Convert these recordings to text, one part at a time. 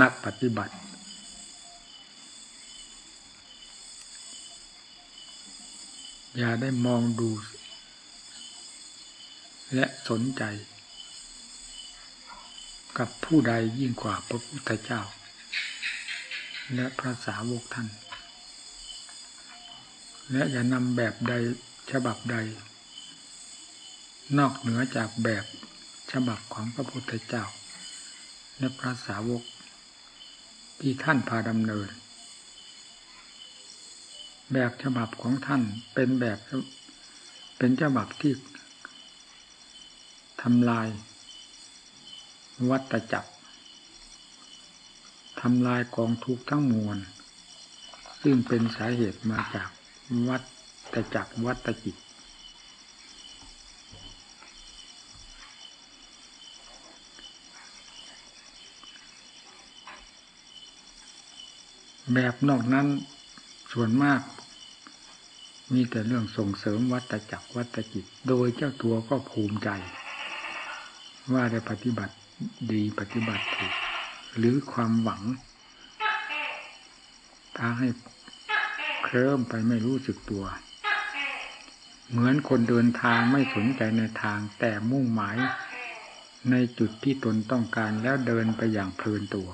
นักปฏิบัติ อย่าได้มองดู และสนใจ กับผู้ใดยิ่งกว่าพระพุทธเจ้า และพระสาวกท่าน และอย่านำแบบใดฉบับใด นอกเหนือจากแบบฉบับของพระพุทธเจ้า และพระสาวก ที่ท่านพาดำเนิน แบบฉบับของท่านเป็นแบบเป็นฉบับที่ทำลาย วัตจักรทำลายกองทุกข์ทั้งมวล ซึ่งเป็นสาเหตุมาจากวัตจักรวัตจิต แบบนอกนั้นส่วนมาก มีแต่เรื่องส่งเสริมวัตจักรวัตจิต โดยเจ้าตัวก็ภูมิใจ ว่าได้ปฏิบัติดีปฏิบัติถูก หรือความหวังพาให้เคลิ้มไปไม่รู้สึกตัว เหมือนคนเดินทางไม่สนใจในทาง แต่มุ่งหมายในจุดที่ตนต้องการแล้วเดินไปอย่างเพลินตัว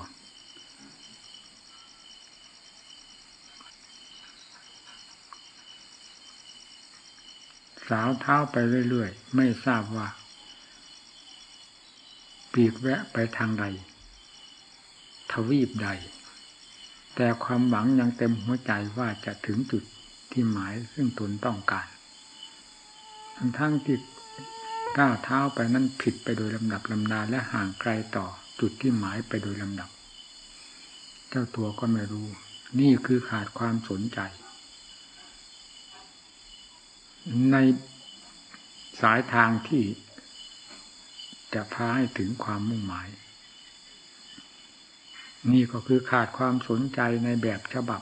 สาวเท้าไปเรื่อยๆ ไม่ทราบว่า ปีกแวะไปทางใด ทวีปใด แต่ความหวังยังเต็มหัวใจว่าจะถึงจุดที่หมายซึ่งตนต้องการทั้งทั้งที่ก้าวเท้าไปนั้นผิดไปโดยลำดับลำดาและห่างไกลต่อจุดที่หมายไปโดยลำดับ เจ้าตัวก็ไม่รู้ นี่คือขาดความสนใจ ในสายทางที่จะพาให้ถึงความมุ่งหมาย นี่ก็คือขาดความสนใจในแบบฉบับ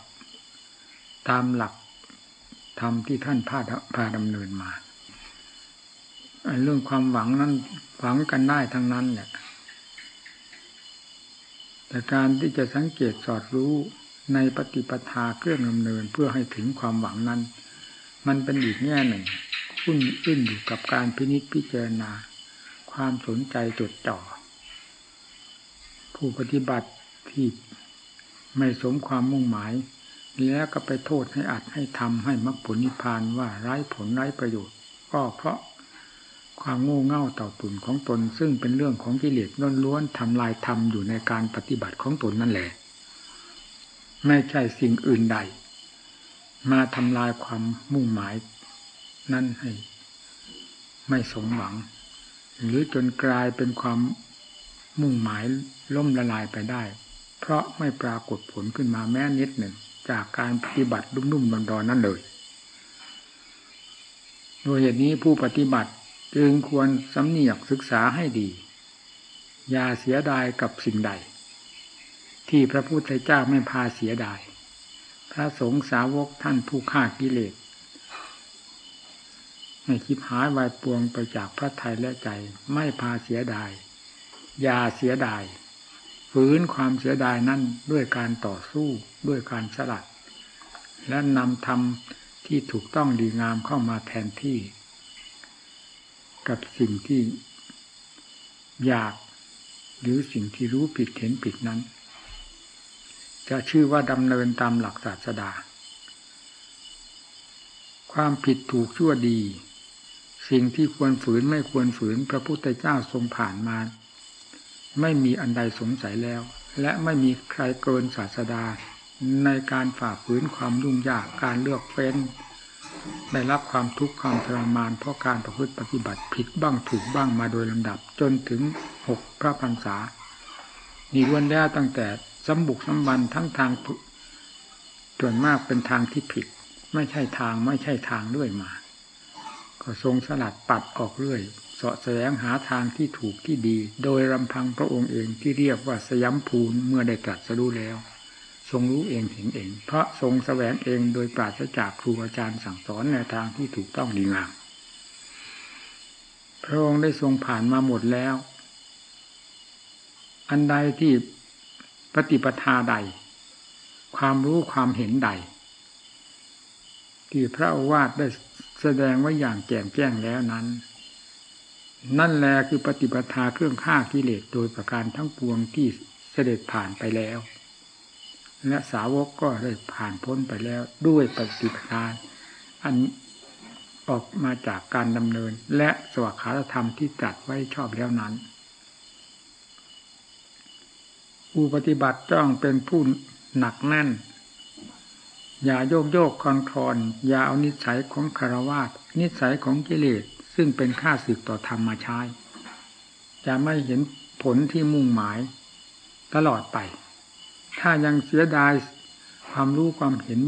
ตามหลักธรรมที่ท่านพาพาดำเนินมาเรื่องความหวังนั้นหวังกันได้ทั้งนั้นแหละแต่การที่จะสังเกตสอดรู้ในปฏิปทาเครื่องดำเนินเพื่อให้ถึงความหวังนั้น มันเป็นอีกแง่หนึ่งขึ้นขึ้นอยู่กับการพินิจพิจารณา ความสนใจจดจ่อ ผู้ปฏิบัติที่ไม่สมความมุ่งหมาย แล้วก็ไปโทษให้อัดให้ทำให้มรรคผลนิพพานว่าไร้ผลไร้ประโยชน์ ก็เพราะความโง่เง่าเต่อตุนของตน ซึ่งเป็นเรื่องของกิเลสล้วนๆทำลายธรรมอยู่ในการปฏิบัติของตนนั่นแหละ ไม่ใช่สิ่งอื่นใด มาทำลายความมุ่งหมายนั้นให้ ไม่สมหวัง หรือจนกลายเป็นความมุ่งหมายล่มละลายไปได้ เพราะไม่ปรากฏผลขึ้นมาแม้นิดหนึ่ง จากการปฏิบัตินุ่มๆดอนๆนั่นเลยโดยเหตุนี้ผู้ปฏิบัติจึงควรสำเนียกศึกษาให้ดี อย่าเสียดายกับสิ่งใด ที่พระพุทธเจ้าไม่พาเสียดาย พระสงฆ์สาวกท่านผู้ฆ่ากิเลสให้คิดหายวายปวงไปจากพระทัยและใจไม่พาเสียดาย อย่าเสียดาย ฝืนความเสียดายนั้นด้วยการต่อสู้ด้วยการสลัด และนำธรรมที่ถูกต้องดีงามเข้ามาแทนที่ กับสิ่งที่อยากหรือสิ่งที่รู้ผิดเห็นผิดนั้น จะชื่อว่าดำเนินตามหลักศาสดา ความผิดถูกชั่วดี สิ่งที่ควรฝืนไม่ควรฝืนพระพุทธเจ้าทรงผ่านมา ไม่มีอันใดสงสัยแล้ว และไม่มีใครเกินศาสดา ในการฝ่าฝืนความยุ่งยากการเลือกเฟ้น ได้รับความทุกข์ความทรมานเพราะการประพฤติปฏิบัติผิดบ้างถูกบ้างมาโดยลำดับจนถึงหกพระพรรษานี่ล้วนแล้วตั้งแต่ สมบุกสมบันทั้งทางส่วนมากเป็นทางที่ผิด ไม่ใช่ทางไม่ใช่ทางเรื่อยมา ก็ทรงสลัดปัดออกเรื่อยเสาะแสวงหาทางที่ถูกที่ดี โดยลำพังพระองค์เองที่เรียกว่าสยามภูนเมื่อได้ตรัสรู้แล้ว ทรงรู้เองเห็นเอง เพราะทรงแสวงเองโดยปราศจากครูอาจารย์สั่งสอนในทางที่ถูกต้องดีงามพระองค์ได้ทรงผ่านมาหมดแล้ว อันใดที่ ปฏิปทาใด ความรู้ความเห็นใด ที่พระอาวาสได้แสดงไว้อย่างแจ่มแจ้งแล้วนั้น นั่นแหละคือปฏิปทาเครื่องฆ่ากิเลสโดยประการทั้งปวงที่เสด็จผ่านไปแล้ว และสาวกก็ได้ผ่านพ้นไปแล้วด้วยปฏิปทาอันออกมาจากการดำเนิน และสวัสดิธรรมที่จัดไว้ชอบแล้วนั้น ผู้ปฏิบัติจ้องเป็นผู้หนักแน่น อย่าโยกโยกคลอนคลอนอย่าเอานิสัยของคารวาสนิสัยของกิเลสซึ่งเป็นค่าสึกต่อธรรมมาใช้จะไม่เห็นผลที่มุ่งหมายตลอดไป ถ้ายังเสียดายความรู้ความเห็น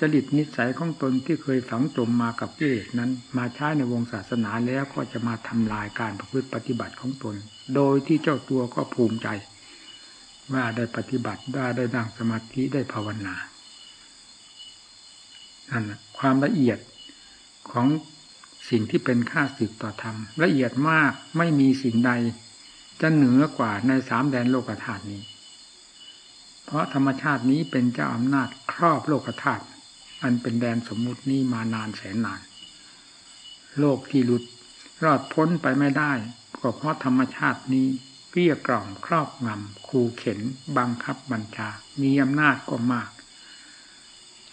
จริตนิสัยของตนที่เคยฝังจมมากับกิเลสนั้น มาใช้ในวงศาสนาแล้วก็จะมาทำลายการประพฤติปฏิบัติของตน โดยที่เจ้าตัวก็ภูมิใจ ว่าได้ปฏิบัติได้ได้ดังสมาธิได้ภาวนานั่นความละเอียดของสิ่งที่เป็นค่าสึกต่อธรรม ละเอียดมากไม่มีสิ่งใด จะเหนือกว่าในสามแดนโลกธาตุนี้ เพราะธรรมชาตินี้เป็นเจ้าอำนาจครอบโลกธาตุอันเป็นแดนสมมุตินี้มานานแสนนาน โลกที่หลุดรอดพ้นไปไม่ได้ก็เพราะธรรมชาตินี้ กลี้ยกล่อมครอบงำคูเข็น บังคับบัญชา มีอำนาจก็มาก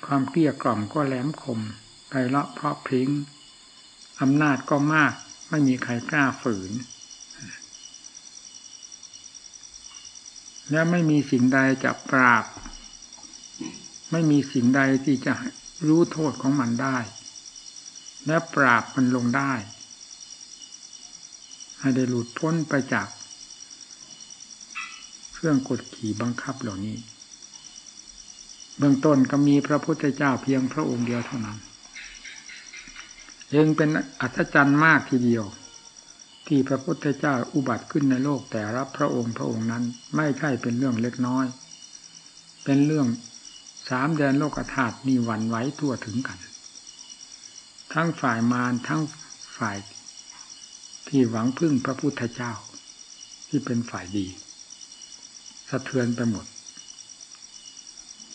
ความเกลี้ยกล่อมก็แหลมคมไปเลาะเพราะพริ้งอำนาจก็มาก ไม่มีใครกล้าฝืน และไม่มีสิ่งใดจะปราบ ไม่มีสิ่งใดที่จะรู้โทษของมันได้ และปราบมันลงได้ ให้ได้หลุดพ้นไปจาก รื่องกดขี่บังคับเหล่านี้ เบื้องต้นก็มีพระพุทธเจ้าเพียงพระองค์เดียวเท่านั้นยังเป็นอัศจรรย์มากทีเดียว ที่พระพุทธเจ้าอุบัติขึ้นในโลกแต่รับพระองค์พระองค์นั้นไม่ใช่เป็นเรื่องเล็กน้อย เป็นเรื่องสามแดนโลกธาตุมีวันไหวทั่วถึงกัน ทั้งฝ่ายมารทั้งฝ่ายที่หวังพึ่งพระพุทธเจ้า ที่เป็นฝ่ายดี สะเทือนไปหมด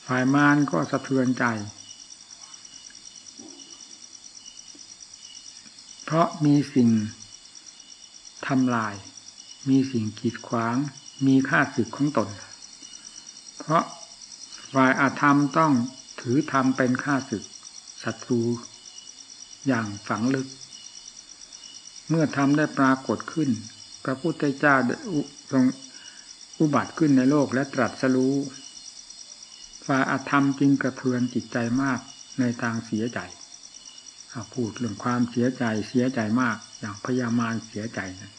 ฝ่ายมารก็สะเทือนใจ เพราะมีสิ่งทำลาย มีสิ่งกีดขวาง มีค่าสึกของตน เพราะฝ่ายอาธรรมต้องถือธรรมเป็นค่าศึกศัตรูอย่างฝังลึก เมื่อธรรมได้ปรากฏขึ้น พระพุทธเจ้าทรง อุบัติขึ้นในโลกและตรัสรู้ฝ่าอาธรรมจึงกระเทือนจิตใจมากในทางเสียใจพูดเรื่องความเสียใจเสียใจมาก อย่างพยามารเสียใจนะ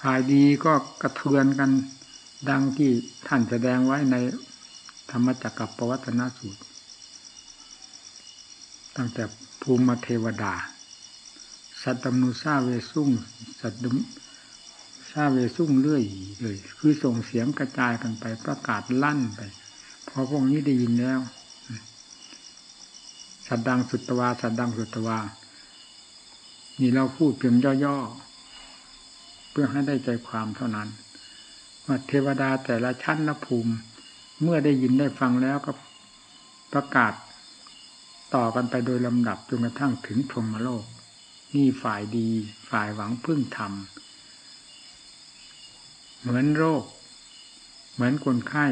ฝ่ายดีก็กระเทือนกันดังที่ท่านแสดงไว้ในธรรมจักรปวัตนสูตร ตั้งแต่ภูมิเทวดา สัตตมนุซาเวสุงสัตตม ซาเวสุงเรื่อยเลย คือส่งเสียงกระจายกันไปประกาศลั่นไป พอพวกนี้ได้ยินแล้วสัตดังสุตวาสัตดังสุตวา นี่เราพูดเพียงย่อๆ เพื่อให้ได้ใจความเท่านั้นว่าเทวดาแต่ละชั้นนภูมิ เมื่อได้ยินได้ฟังแล้วก็ประกาศต่อกันไปโดยลำดับจนกระทั่งถึงพรหมโลก นี่ฝ่ายดีฝ่ายหวังพึ่งธรรม เหมือนโรค เหมือนคนไข้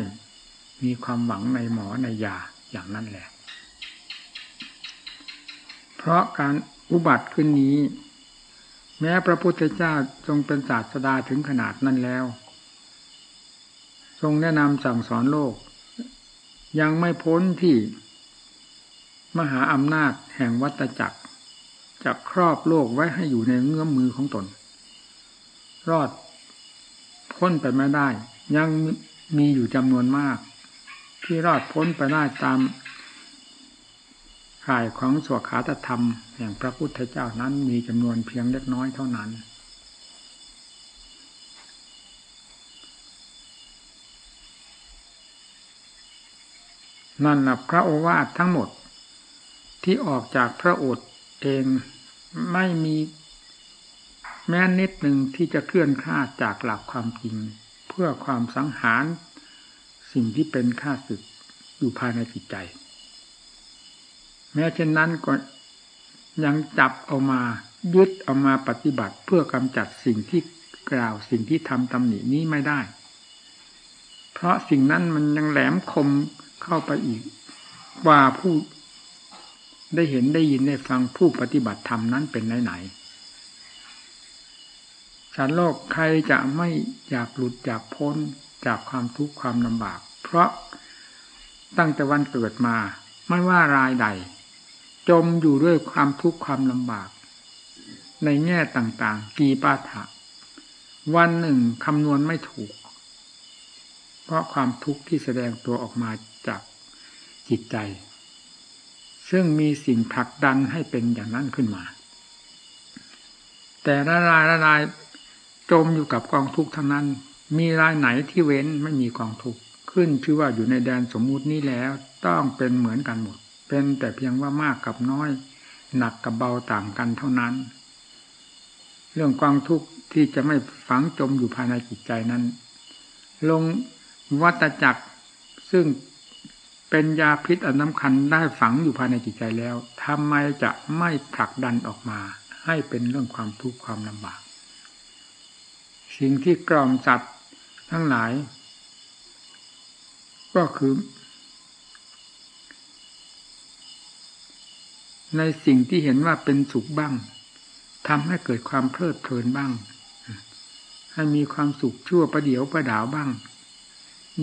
มีความหวังในหมอในยาอย่างนั้นแหละ เพราะการอุบัติขึ้นนี้ แม้พระพุทธเจ้าทรงเป็นศาสดาถึงขนาดนั้นแล้ว ทรงแนะนำสั่งสอนโลก ยังไม่พ้นที่มหาอำนาจแห่งวัตจักรจะครอบโลกไว้ให้อยู่ในเงื้อมมือของตน รอด พ้นไปไม่ได้ ยังมีอยู่จำนวนมาก ที่รอดพ้นไปได้ตามข่ายของสวขาตธรรม แห่งพระพุทธเจ้านั้นมีจำนวนเพียงเล็กน้อยเท่านั้น นั่นแหละพระโอวาททั้งหมดที่ออกจากพระโอษฐ์เองไม่มี แม้นิดหนึ่งที่จะเคลื่อนคลาดจากหลักความจริง เพื่อความสังหารสิ่งที่เป็นข้าศึกอยู่ภายในจิตใจ แม้เช่นนั้นก็ยังจับเอามายึดเอามาปฏิบัติเพื่อกำจัดสิ่งที่กล่าวสิ่งที่ทำตำหนินี้ไม่ได้ เพราะสิ่งนั้นมันยังแหลมคมเข้าไปอีก ว่าผู้ได้เห็นได้ยินได้ฟังผู้ปฏิบัติธรรมนั้นเป็นไหนๆ สัตว์โลกใครจะไม่อยากหลุดจากพ้นจากความทุกข์ความลำบาก เพราะตั้งแต่วันเกิดมาไม่ว่ารายใด จมอยู่ด้วยความทุกข์ความลำบาก ในแง่ต่างๆ กีปาถะ วันหนึ่งคำนวณไม่ถูก เพราะความทุกข์ที่แสดงตัวออกมาจากจิตใจ ซึ่งมีสิ่งผลักดันให้เป็นอย่างนั้นขึ้นมา แต่ละรายละราย จมอยู่กับกองทุกข์ทั้งนั้น มีรายไหนที่เว้นไม่มีกองทุกข์ขึ้นชื่อว่าอยู่ในแดนสมมุตินี้แล้ว ต้องเป็นเหมือนกันหมด เป็นแต่เพียงว่ามากกับน้อย หนักกับเบาต่างกันเท่านั้น เรื่องกองทุกข์ที่จะไม่ฝังจมอยู่ภายในจิตใจนั้น ลงวัตจักรซึ่งเป็นยาพิษอันน้ำคัญได้ฝังอยู่ภายในจิตใจแล้วทำไมจะไม่ผลักดันออกมา ให้เป็นเรื่องความทุกข์ความลำบาก สิ่งที่กล่อมสัตว์ทั้งหลาย ก็คือ ในสิ่งที่เห็นว่าเป็นสุขบ้างทำให้เกิดความเพลิดเพลินบ้าง ให้มีความสุขชั่วประเดียวประดาวบ้าง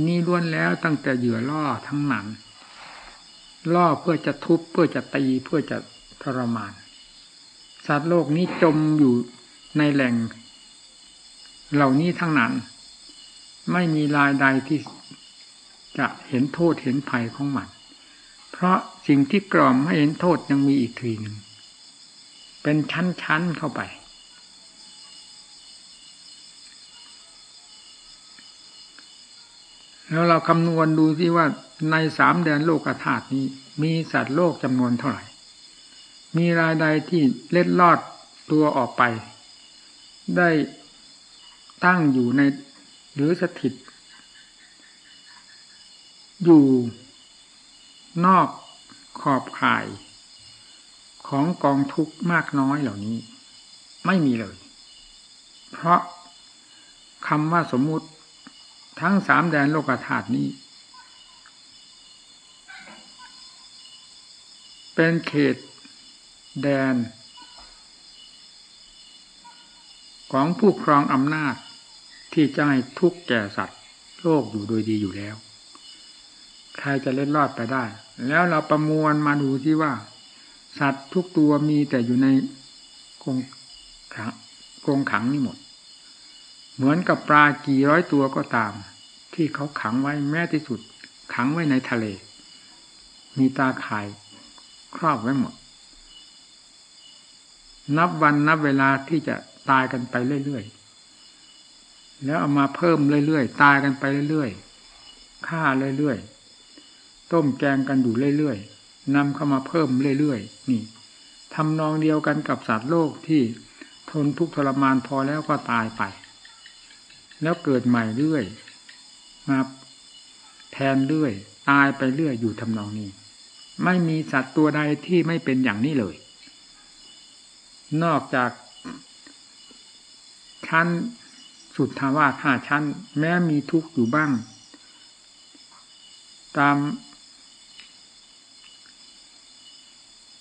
นี่ล้วนแล้วตั้งแต่เหยื่อล่อทั้งนั้นล่อเพื่อจะทุบเพื่อจะตีเพื่อจะทรมาน สัตว์โลกนี้จมอยู่ในแหล่ง เหล่านี้ทั้งนั้น ไม่มีรายใดที่จะเห็นโทษเห็นภัยของมัน เพราะสิ่งที่กล่อมให้เห็นโทษยังมีอีกทีหนึ่ง เป็นชั้นๆเข้าไป แล้วเราคำนวณดูที่ว่าในสามแดนโลกธาตุนี้ มีสัตว์โลกจำนวนเท่าไหร่ มีรายใดที่เล็ดลอดตัวออกไป ได้ ตั้งอยู่ในหรือสถิต อยู่นอกขอบข่าย ของกองทุกข์มากน้อยเหล่านี้ ไม่มีเลย เพราะคำว่าสมมุติทั้งสามแดนโลกธาตุนี้ เป็นเขตแดน ของผู้ครองอำนาจ ที่จะให้ทุกแก่สัตว์ โลกอยู่โดยดีอยู่แล้ว ใครจะเล่นรอดไปได้ แล้วเราประมวลมาดูที่ว่า สัตว์ทุกตัวมีแต่อยู่ในกรงขังกรงขังนี่หมด เหมือนกับปลากี่ร้อยตัวก็ตาม ที่เขาขังไว้แม้ที่สุด ขังไว้ในทะเล มีตาข่ายครอบไว้หมด นับวันนับเวลาที่จะตายกันไปเรื่อยๆ แล้วเอามาเพิ่มเรื่อยๆ ตายกันไปเรื่อยๆฆ่าเรื่อยๆ ต้มแกงกันอยู่เรื่อยๆนำเข้ามาเพิ่มเรื่อยๆ นี่ทำนองเดียวกันกับสัตว์โลกที่ทนทุกข์ทรมานพอแล้วก็ตายไป แล้วเกิดใหม่เรื่อยมาแทนเรื่อย ตายไปเรื่อยอยู่ทำนองนี้ ไม่มีสัตว์ตัวใดที่ไม่เป็นอย่างนี้เลย นอกจากชั้น สุดทาวาห้าชั้น แม้มีทุกข์อยู่บ้าง ตาม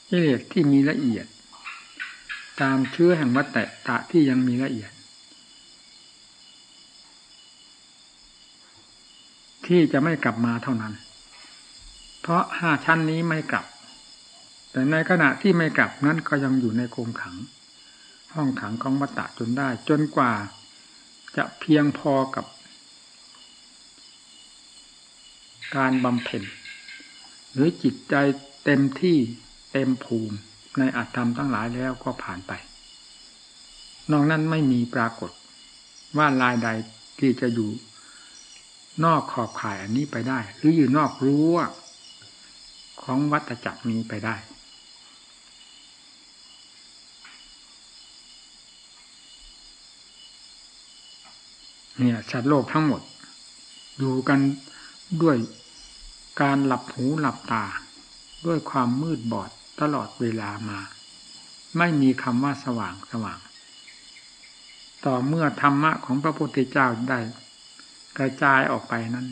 กิเลสที่มีละเอียด ตามเชื้อแห่งวัตตะที่ยังมีละเอียด ที่จะไม่กลับมาเท่านั้น เพราะห้าชั้นนี้ไม่กลับ แต่ในขณะที่ไม่กลับนั้นก็ยังอยู่ในโกงขัง ห้องขังของวัตตะจนได้ จนกว่า จะเพียงพอกับ การบำเพ็ญหรือจิตใจเต็มที่เต็มภูมิในอัตธรรมทั้งหลายแล้วก็ผ่านไป นอกนั้นไม่มีปรากฏว่าลายใดที่จะอยู่ นอกขอบข่ายอันนี้ไปได้ หรืออยู่นอกรั้วของวัตจักรนี้ไปได้ เนี่ยสัตว์โลกทั้งหมด อยู่กันด้วยการหลับหูหลับตา ด้วยความมืดบอดตลอดเวลามา ไม่มีคำว่าสว่างสว่าง ต่อเมื่อธรรมะของพระพุทธเจ้าได้ กระจายออกไปนั้น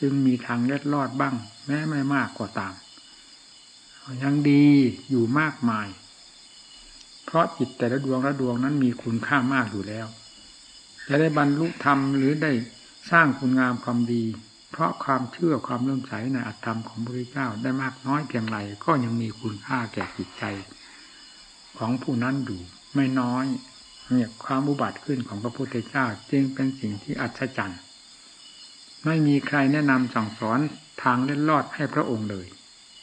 จึงมีทางเล็ดลอดบ้าง แม้ไม่มากกว่าตาม ยังดีอยู่มากมาย เพราะจิตแต่ละดวงละดวงนั้นมีคุณค่ามากอยู่แล้ว จะได้บรรลุธรรมหรือได้สร้างคุณงามความดี เพราะความเชื่อความเลื่อมใสในอัตธรรมของพระพุทธเจ้าได้มากน้อยเพียงไรก็ยังมีคุณค่าแก่จิตใจ ของผู้นั้นอยู่ไม่น้อยเนี่ยความอุบัติขึ้นของพระพุทธเจ้าจึงเป็นสิ่งที่อัศจรรย์ไม่มีใครแนะนำสั่งสอนทางเล่นลอดให้พระองค์เลย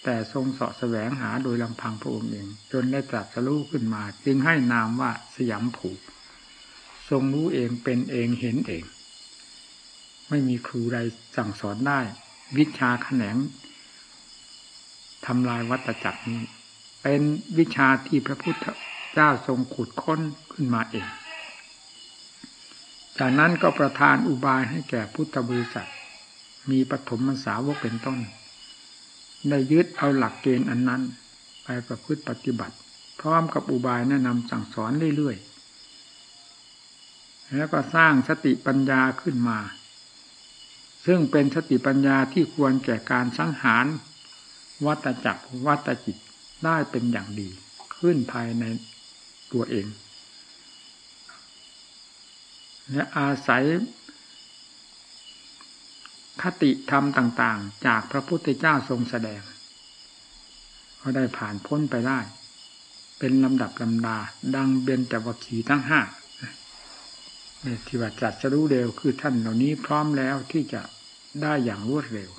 แต่ทรงเสาะแสวงหาโดยลำพังพระองค์เอง จนได้ตรัสรู้ขึ้นมา จึงให้นามว่าสยามผูก ทรงรู้เองเป็นเองเห็นเอง ไม่มีครูใดสั่งสอนได้ วิชาแขนงทำลายวัตจักรนี้ เป็นวิชาที่พระพุทธเจ้าทรงขุดค้นขึ้นมาเอง จากนั้นก็ประทานอุบายให้แก่พุทธบริษัท มีปฐมมสาวกเป็นต้น ได้ยึดเอาหลักเกณฑ์อันนั้น ไปประพฤติปฏิบัติ พร้อมกับอุบายแนะนำสั่งสอนเรื่อยๆ แล้วก็สร้างสติปัญญาขึ้นมา ซึ่งเป็นสติปัญญาที่ควรแก่การสังหาร วัตจักรวัตจิตได้เป็นอย่างดี ขึ้นภายในตัวเอง และอาศัยคติธรรมต่างๆ จากพระพุทธเจ้าทรงแสดงเขาได้ผ่านพ้นไปได้ เป็นลำดับลำดา ดังเบญจวัคคีทั้งห้า ที่ว่าจัดจะรู้เร็วคือท่านเหล่านี้พร้อมแล้วที่จะได้อย่างรวดเร็ว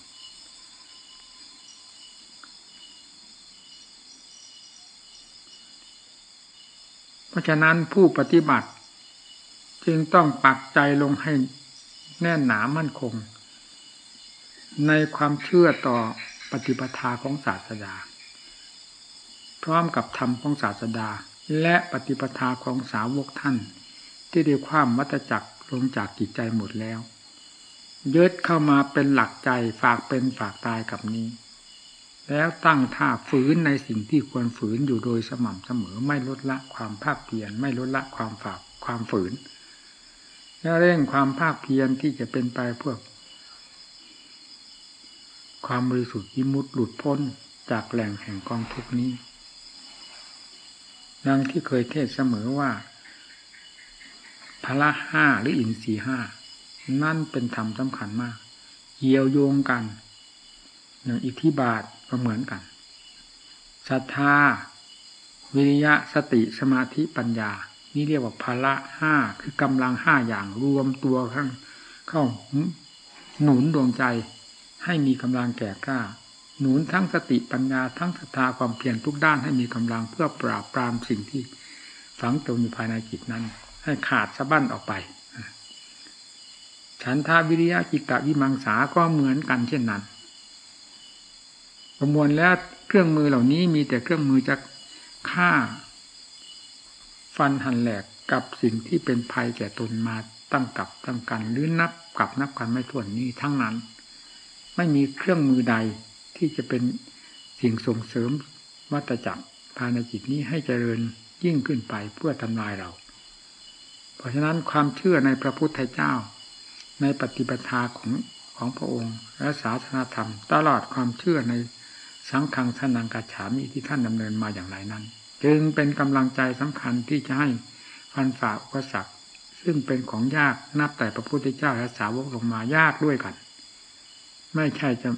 เพราะฉะนั้นผู้ปฏิบัติ จึงต้องปักใจลงให้แน่นหนามั่นคง ในความเชื่อต่อปฏิปทาของศาสดา พร้อมกับธรรมของศาสดา และปฏิปทาของสาวกท่าน ที่ได้ความวัตจักรลงจากจิตใจหมดแล้วยึดเข้ามาเป็นหลักใจฝากเป็นฝากตายกับนี้ แล้วตั้งท่าฝืนในสิ่งที่ควรฝืนอยู่โดยสม่ำเสมอไม่ลดละความภาคเพียรไม่ลดละความฝากความฝืนและเร่งความภาคเพียรที่จะเป็นไปเพื่อความบริสุทธิ์ยิมุตหลุดพ้นจากแหล่งแห่งกองทุกนี้ ดังที่เคยเทศเสมอว่า พละห้าหรืออินทรีห้านั่นเป็นธรรมสำคัญมากเกี่ยวโยงกัน อย่างอิทธิบาทก็เหมือนกันศรัทธา วิริยะสติสมาธิปัญญา นี่เรียกว่าพละห้าคือกำลังห้าอย่างรวมตัวข้างเข้าหนุนดวงใจ ให้มีกำลังแก่กล้า หนุนทั้งสติปัญญาทั้งศรัทธาความเพียรทุกด้านให้มีกำลังเพื่อปราบปรามสิ่งที่ฝังตัวอยู่ภายในจิตนั้น ให้ขาดสะบั้นออกไป ฉันทาวิริยะจิตตวิมังสาก็เหมือนกันเช่นนั้น ประมวลแล้วเครื่องมือเหล่านี้มีแต่เครื่องมือจะฆ่า ฟันหันแหลกกับสิ่งที่เป็นภัยแก่ตนมาตั้งกับตั้งกันหรือนับกับนับกันไม่ถ้วนนี้ทั้งนั้น ไม่มีเครื่องมือใดที่จะเป็นสิ่งส่งเสริมวัตจักรภายในจิตนี้ให้เจริญยิ่งขึ้นไปเพื่อทำลายเรา เพราะฉะนั้นความเชื่อในพระพุทธเจ้า ในปฏิปทาของของพระองค์ และศาสนาธรรม ตลอดความเชื่อในสังฆังสนังกัจฉามิที่ท่านดำเนินมาอย่างไรนั้น จึงเป็นกำลังใจสำคัญที่จะให้ฟันฝ่าอุปสรรคซึ่งเป็นของยากนับแต่พระพุทธเจ้าและสาวกลงมายากด้วยกัน ไม่ใช่จะ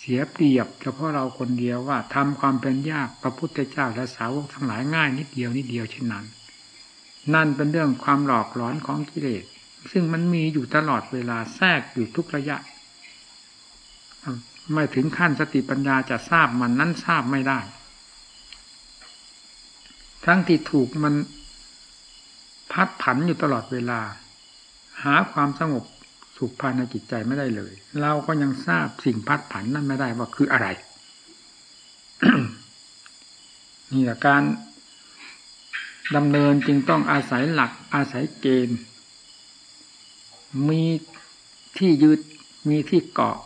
เสียเปรียบเฉพาะเราคนเดียวว่าทำความเป็นยากพระพุทธเจ้าและสาวกทั้งหลายง่ายนิดเดียวนิดเดียวเช่นนั้น นั่นเป็นเรื่องความหลอกหลอนของกิเลส ซึ่งมันมีอยู่ตลอดเวลาแทรกอยู่ทุกระยะ ไม่ถึงขั้นสติปัญญาจะทราบมันนั้นทราบไม่ได้ ทั้งที่ถูกมันพัดผันอยู่ตลอดเวลา หาความสงบสุขภายในจิตใจไม่ได้เลย เราก็ยังทราบสิ่งพัดผันนั้นไม่ได้ว่าคืออะไรนี่แหละการ ดำเนินจึงต้องอาศัยหลักอาศัยเกณฑ์ มีที่ยึดมีที่เกาะ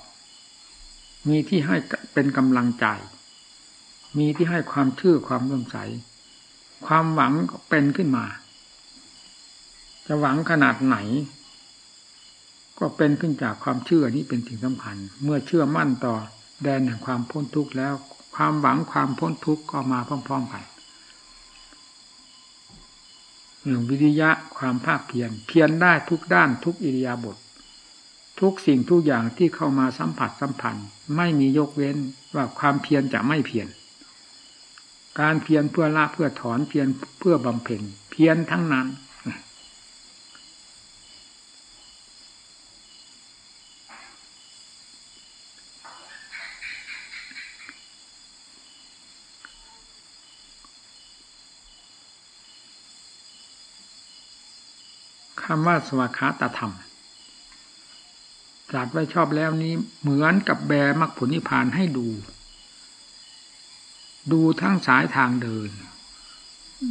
มีที่ให้เป็นกำลังใจ มีที่ให้ความเชื่อความเลื่มใส ความหวังก็เป็นขึ้นมา จะหวังขนาดไหน ก็เป็นขึ้นจากความเชื่อนี้เป็นสิ่งสำคัญ เมื่อเชื่อมั่นต่อแดนแห่งความพ้นทุกข์แล้ว ความหวังความพ้นทุกข์ก็มาพร้อมๆกัน วิริยะความภาคเพียรเพียรได้ทุกด้านทุกอิริยาบถทุกสิ่งทุกอย่างที่เข้ามาสัมผัสสัมพันธ์ ไม่มียกเว้นว่าความเพียรจะไม่เพียรการเพียรเพื่อละเพื่อถอนเพียรเพื่อบำเพ็ญเพียรทั้งนั้น คำว่าสวากขาตธรรมตรัสไว้ชอบแล้วนี้เหมือนกับแบมรรคผลนิพพานให้ดู ดูทั้งสายทางเดิน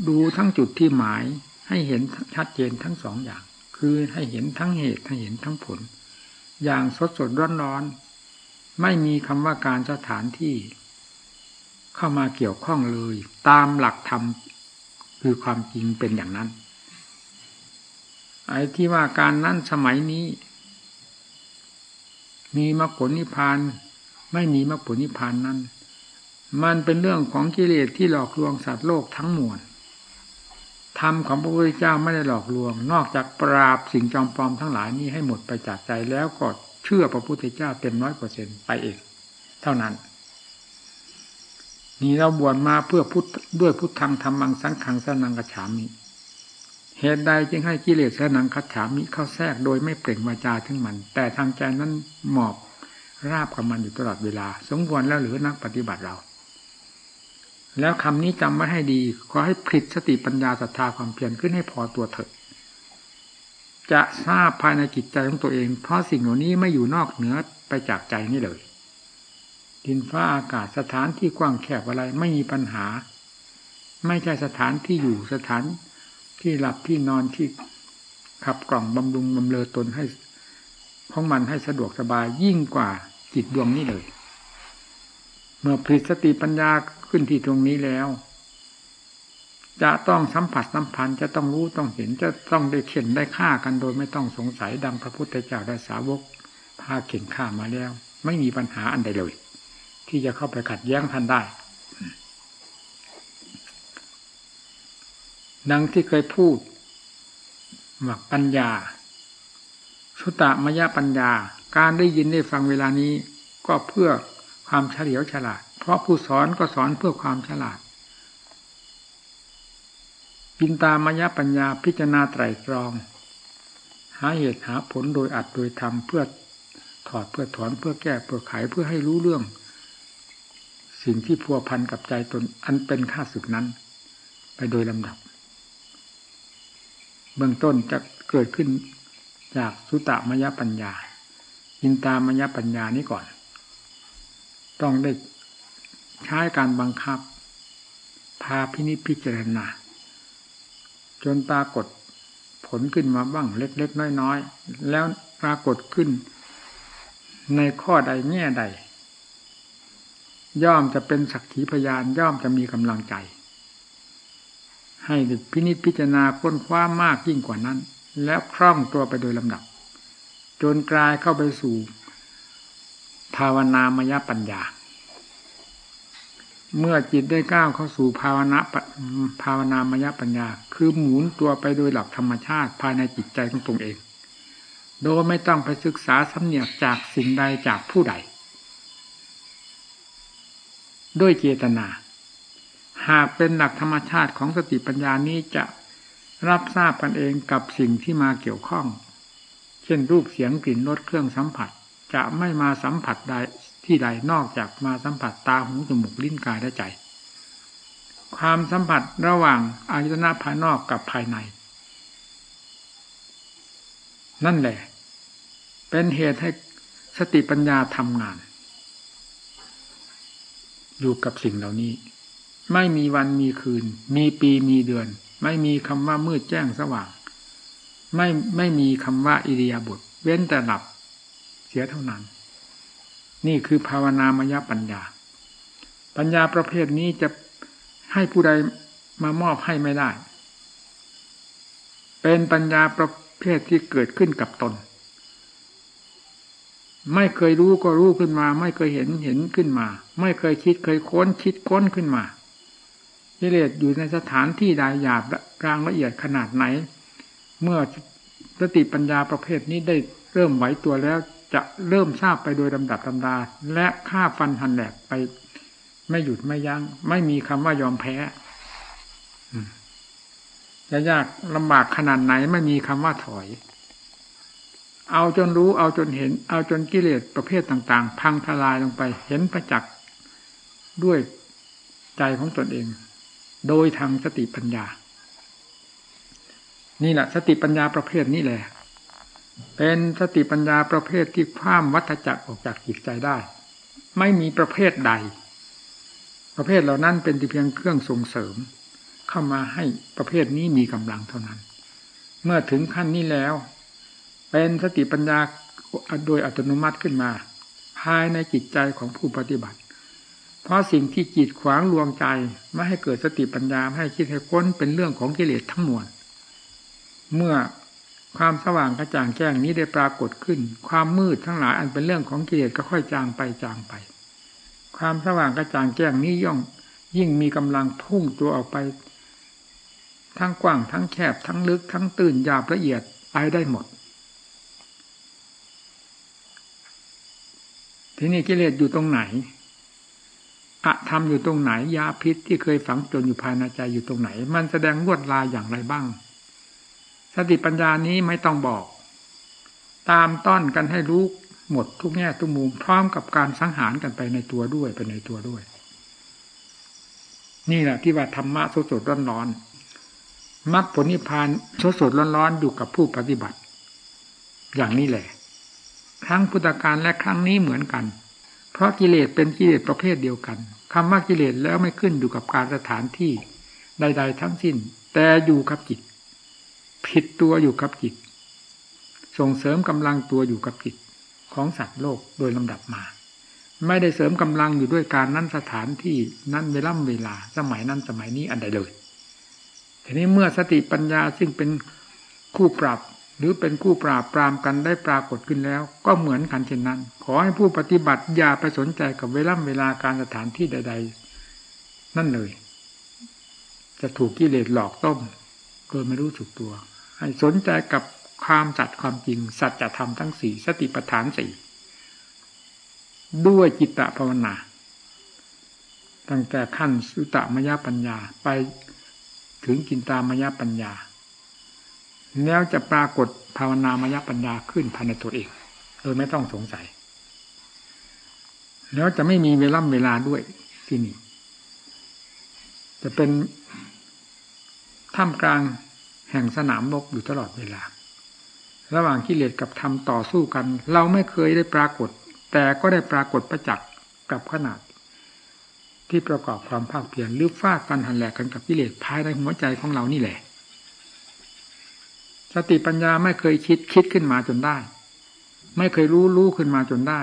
ดูทั้งจุดที่หมายให้เห็นชัดเจนทั้งสองอย่าง คือให้เห็นทั้งเหตุให้เห็นทั้งผล อย่างสดสดร้อนร้อนไม่มีคำว่าการสถานที่ เข้ามาเกี่ยวข้องเลย ตามหลักธรรมคือความจริงเป็นอย่างนั้น ไอ้ที่ว่าการนั้นสมัยนี้ มีมรรคผลนิพพานไม่มีมรรคผลนิพพานนั้น มันเป็นเรื่องของกิเลสที่หลอกลวงสัตว์โลกทั้งมวลธรรมของพระพุทธเจ้าไม่ได้หลอกลวง นอกจากปราบสิ่งจอมปลอมทั้งหลายนี้ให้หมดไปจากใจแล้วก็เชื่อพระพุทธเจ้าเต็มร้อยเปอร์เซ็นไปเองเท่านั้น นี่เราบวชมาเพื่อพุทธด้วยพุทธังธรรมังสังขังสนังกระฉามิ เหตุใดจึงให้กิเลสนังคัดฉามิเข้าแทรกโดยไม่เปล่งวาจาถึงมัน แต่ทางใจนั้นหมอบราบกับมันอยู่ตลอดเวลา สมควรแล้วหรือนักปฏิบัติเรา แล้วคำนี้จำไว้ให้ดี ขอให้ผลิตสติปัญญาศรัทธาความเพียรขึ้นให้พอตัวเถิดจะทราบภายในจิตใจของตัวเอง เพราะสิ่งเหล่านี้ไม่อยู่นอกเหนือไปจากใจนี่เลย ดินฟ้าอากาศสถานที่กว้างแคบอะไรไม่มีปัญหา ไม่ใช่สถานที่อยู่สถาน ที่หลับที่นอนที่ขับกล่องบำรุงบำเลอตนให้ของมันให้สะดวกสบายยิ่งกว่าจิตดวงนี้เลย เมื่อผลิตสติปัญญาขึ้นที่ตรงนี้แล้ว จะต้องสัมผัสสัมพันธ์จะต้องรู้ต้องเห็นจะต้องได้เข็นได้ฆ่ากันโดยไม่ต้องสงสัยดังพระพุทธเจ้าได้สาวกพาเข็นฆ่ามาแล้ว ไม่มีปัญหาอันใดเลย ที่จะเข้าไปขัดแย้งท่านได้ ดังที่เคยพูดว่าปัญญา สุตตมยปัญญา การได้ยินได้ฟังเวลานี้ ก็เพื่อความเฉลียวฉลาด เพราะผู้สอนก็สอนเพื่อความฉลาดปินตามยปัญญาพิจารณาไตรตรอง หาเหตุหาผลโดยอัดโดยทำเพื่อถอดเพื่อถอนเพื่อแก้เพื่อไขเพื่อให้รู้เรื่อง สิ่งที่พัวพันกับใจตนอันเป็นข้าศึกนั้น ไปโดยลำดับ เบื้องต้นจะเกิดขึ้นจากสุตมยปัญญา อินตามยปัญญานี้ก่อน ต้องได้ใช้การบังคับ พาพินิจพิจารณา จนปรากฏผลขึ้นมาบ้างเล็กๆน้อยๆ แล้วปรากฏขึ้น ในข้อใดแง่ใด ย่อมจะเป็นสักขีพยานย่อมจะมีกำลังใจ ให้พินิจพิจารณาค้นคว้ามากยิ่งกว่านั้น แล้วคล่องตัวไปโดยลำดับ จนกลายเข้าไปสู่ ภาวนามยปัญญา เมื่อจิตได้ก้าวเข้าสู่ภาวนาภาวนามยปัญญา คือหมุนตัวไปโดยหลักธรรมชาติภายในจิตใจของตนเอง โดยไม่ต้องไปศึกษาสำเนียกจากสิ่งใดจากผู้ใด ด้วยเจตนา หากเป็นหลักธรรมชาติของสติปัญญานี้จะรับทราบกันเองกับสิ่งที่มาเกี่ยวข้อง เช่นรูปเสียงกลิ่นรสเครื่องสัมผัส จะไม่มาสัมผัสใดที่ใดนอกจากมาสัมผัสตาหูจมูกลิ้นกายและใจ ความสัมผัสระหว่างอายตนะภายนอกกับภายใน นั่นแหละ เป็นเหตุให้สติปัญญาทำงาน อยู่กับสิ่งเหล่านี้ ไม่มีวันมีคืน มีปีมีเดือน ไม่มีคำว่ามืดแจ้งสว่าง ไม่ไม่มีคำว่าอิริยาบถเว้นแต่หลับ เสียเท่านั้น นี่คือภาวนามยปัญญา ปัญญาประเภทนี้จะให้ผู้ใดมามอบให้ไม่ได้ เป็นปัญญาประเภทที่เกิดขึ้นกับตน ไม่เคยรู้ก็รู้ขึ้นมา ไม่เคยเห็นเห็นขึ้นมา ไม่เคยคิดเคยค้นคิดค้นขึ้นมา กิเลสอยู่ในสถานที่ใดหยาบกลางละเอียดขนาดไหน เมื่อสติปัญญาประเภทนี้ได้เริ่มไหวตัวแล้วจะเริ่มทราบไปโดยลำดับลำดา และฆ่าฟันหันแหลกไป ไม่หยุดไม่ยัง้ง ไม่มีคำว่ายอมแพ้จะยากลำบากขนาดไหนไม่มีคำว่าถอย เอาจนรู้เอาจนเห็น เอาจนกิเลสประเภทต่าง ๆ พังทลายลงไป เห็นประจักษ์ด้วยใจของตนเอง โดยทางสติปัญญา นี่แหละสติปัญญาประเภทนี้แหละเป็นสติปัญญาประเภทที่ข้ามวัฏจักรออกจากจิตใจได้ ไม่มีประเภทใด ประเภทเหล่านั้นเป็นเพียงเครื่องส่งเสริม เข้ามาให้ประเภทนี้มีกำลังเท่านั้น เมื่อถึงขั้นนี้แล้ว เป็นสติปัญญาโดยอัตโนมัติขึ้นมา ภายในจิตใจของผู้ปฏิบัติ เพราะสิ่งที่จิตขวางลวงใจไม่ให้เกิดสติปัญญาให้คิดให้ค้นเป็นเรื่องของกิเลสทั้งมวลเมื่อความสว่างกระจ่างแจ้งนี้ได้ปรากฏขึ้น ความมืดทั้งหลายอันเป็นเรื่องของกิเลสก็ค่อยจางไปจางไป ความสว่างกระจ่างแจ้งนี้ย่อมยิ่งมีกำลังพุ่งตัวออกไป ทั้งกว้างทั้งแคบทั้งลึกทั้งตื่นหยาบละเอียดไปได้หมด ทีนี้กิเลสอยู่ตรงไหน อะธรรมอยู่ตรงไหน ยาพิษที่เคยฝังจนอยู่ภายในใจอยู่ตรงไหน มันแสดงลวดลายอย่างไรบ้าง สติปัญญานี้ไม่ต้องบอก ตามต้อนกันให้รู้หมดทุกแง่ทุกมุมพร้อมกับการสังหารกันไปในตัวด้วยไปในตัวด้วย นี่แหละที่ว่าธรรมะสดๆร้อนๆมรรคผลนิพพานสดสดร้อนๆอยู่กับผู้ปฏิบัติ อย่างนี้แหละ ครั้งพุทธการและครั้งนี้เหมือนกัน เพราะกิเลสเป็นกิเลสประเภทเดียวกันคำว่ากิเลสแล้วไม่ขึ้นอยู่กับการสถานที่ใด ๆ ทั้งสิ้น แต่อยู่กับจิต ผิดตัวอยู่กับจิต ส่งเสริมกำลังตัวอยู่กับจิตของสัตว์โลกโดยลำดับมา ไม่ได้เสริมกำลังอยู่ด้วยการนั้นสถานที่นั้นเวลาเวลา สมัยนั้นสมัยนี้อันใดเลย ทีนี้เมื่อสติปัญญาซึ่งเป็นคู่ปรับ หรือเป็นคู่ปราบปรามกันได้ปรากฏขึ้นแล้ว ก็เหมือนกันเช่นนั้น ขอให้ผู้ปฏิบัติอย่าไปสนใจกับเวลาเวลาการสถานที่ใด ๆ นั่นเลย จะถูกกิเลสหลอกต้ม โดยไม่รู้สึกตัว ให้สนใจกับความจัดความจริง สัจธรรมทั้งสี่สติปัฏฐานสี่ด้วยจิตตภาวนา ตั้งแต่ขั้นสุตตมยปัญญาไปถึงกินตามยปัญญา แล้วจะปรากฏภาวนามยปัญญาขึ้นภายในตัวเอง โดยไม่ต้องสงสัย แล้วจะไม่มีเวลาเวลาด้วยที่นี่ จะเป็นท่ามกลางแห่งสนามรบอยู่ตลอดเวลา ระหว่างกิเลสกับธรรมต่อสู้กัน เราไม่เคยได้ปรากฏ แต่ก็ได้ปรากฏประจักษ์กับขนาด ที่ประกอบความภาคเพียรหรือฟาดฟันหันแหลกกันกับกิเลสภายในหัวใจของเรานี่แหละ สติปัญญาไม่เคยคิดคิดขึ้นมาจนได้ ไม่เคยรู้รู้ขึ้นมาจนได้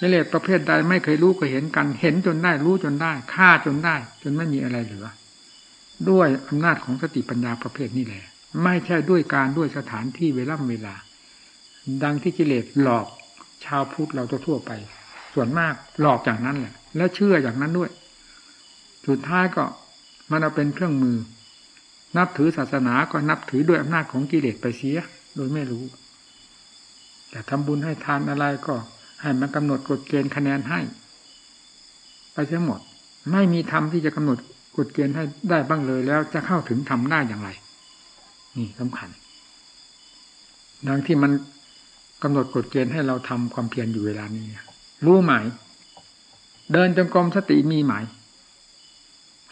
กิเลสประเภทใดไม่เคยรู้ก็เห็นกัน เห็นจนได้รู้จนได้ฆ่าจนได้ จนไม่มีอะไรเหลือ ด้วยอำนาจของสติปัญญาประเภทนี้แหละ ไม่ใช่ด้วยการด้วยสถานที่เวลาเวลา ดังที่กิเลสหลอกชาวพุทธเราทั่วไป ส่วนมากหลอกอย่างนั้นแหละ และเชื่ออย่างนั้นด้วย สุดท้ายก็มันเอาเป็นเครื่องมือ นับถือศาสนาก็นับถือด้วยอำนาจของกิเลสไปเสีย โดยไม่รู้ แต่ทำบุญให้ทานอะไรก็ให้มันกำหนดกฎเกณฑ์คะแนนให้ ไปเสียหมด ไม่มีธรรมที่จะกำหนดกฎเกณฑ์ให้ได้บ้างเลยแล้วจะเข้าถึงทำได้อย่างไร นี่สำคัญ ดังที่มันกำหนดกฎเกณฑ์ให้เราทำความเพียรอยู่เวลานี้รู้ไหมเดินจงกรมสติมีไหม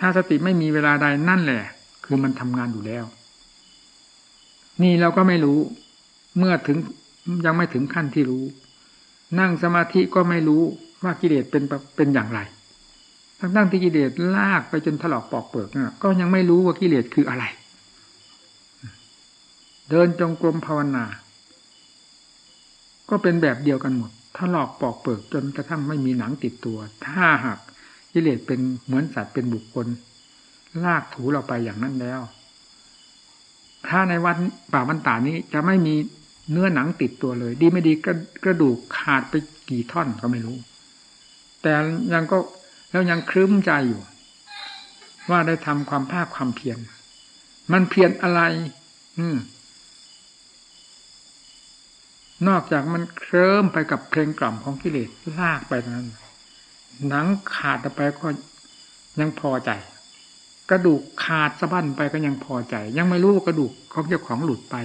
ถ้าสติไม่มีเวลาใดนั่นแหละ คือมันทำงานอยู่แล้ว นี่เราก็ไม่รู้ เมื่อถึงยังไม่ถึงขั้นที่รู้ นั่งสมาธิก็ไม่รู้ว่ากิเลสเป็นเป็นอย่างไร ทั้งตั้งที่กิเลสลากไปจนถลอกปอกเปิกก็ยังไม่รู้ว่ากิเลสคืออะไร เดินจงกรมภาวนา ก็เป็นแบบเดียวกันหมดถลอกปอกเปิกจนกระทั่งไม่มีหนังติดตัว ถ้าหากกิเลสเป็นเหมือนสัตว์เป็นบุคคล ลากถูเราไปอย่างนั้นแล้ว ถ้าในวัดป่าวันตานี้จะไม่มีเนื้อหนังติดตัวเลย ดีไม่ดีกระกระดูกขาดไปกี่ท่อนก็ไม่รู้ แต่ยังก็แล้วยังครึ้มใจอยู่ ว่าได้ทำความภาคความเพียรมันเพียรอะไร อืมนอกจากมันเคลิ้มไปกับเพลงกล่อมของกิเลสลากไปนั้น หนังขาดไปก็ยังพอใจ กระดูกขาดสะบั้นไปก็ยังพอใจ ยังไม่รู้ว่ากระดูกของเจ้าของหลุดไป